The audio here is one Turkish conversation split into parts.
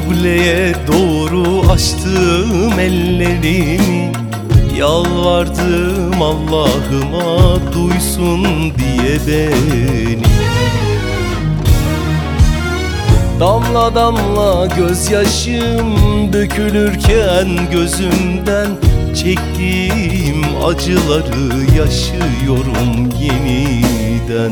kıbleye doğru açtım ellerimi. Yalvardım Allah'ıma duysun diye beni. Damla damla gözyaşım dökülürken gözümden Çektiğim acıları yaşıyorum yeniden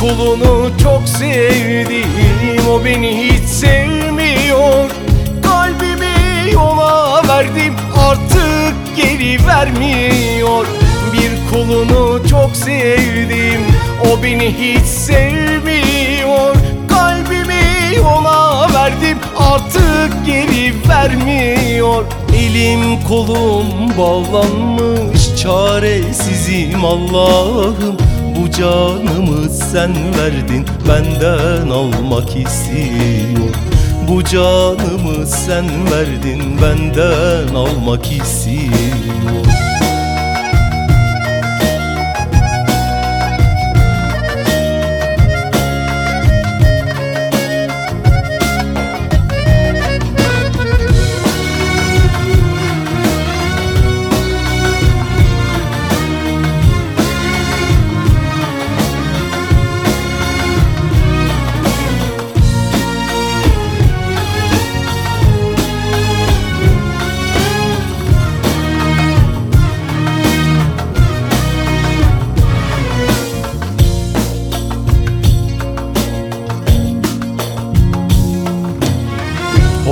Bir kulunu çok sevdim O beni hiç sevmiyor. Kalbimi ona verdim Artık geri vermiyor. Bir kulunu çok sevdim O beni hiç sevmiyor. Kalbimi ona verdim Artık geri vermiyor. Elim kolum bağlanmış Çaresizim Allah'ım canımı sen verdin benden almak istiyor. Bu canımı sen verdin benden almak istiyor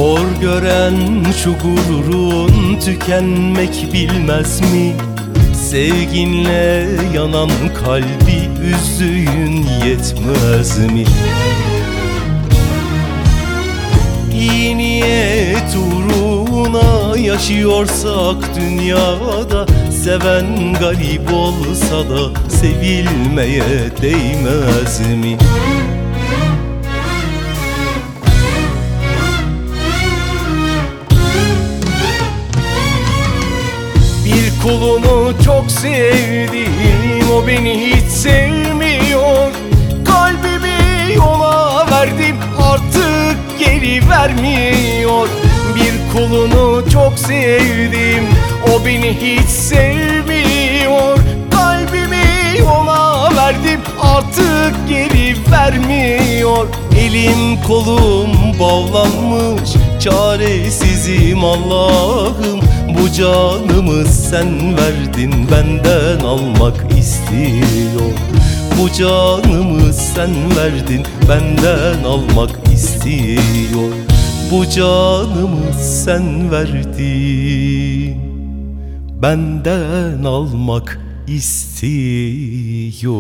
Hor gören şu gururun tükenmek bilmez mi? Sevginle yanan kalbi üzdüğün yetmez mi? İyi niyet uğruna yaşıyorsak dünyada Seven garip olsa da sevilmeye değmez mi? Kulunu çok sevdim O beni hiç sevmiyor. Kalbimi ona verdim Artık geri vermiyor. Bir kulunu çok sevdim O beni hiç sevmiyor. Kalbimi ona verdim Artık geri vermiyor. Elim kolum bağlanmış Çaresizim Allah'ım Bu canımı sen verdin Benden almak istiyor. Bu canımı sen verdin Benden almak istiyor. Bu canımı sen verdin Benden almak istiyor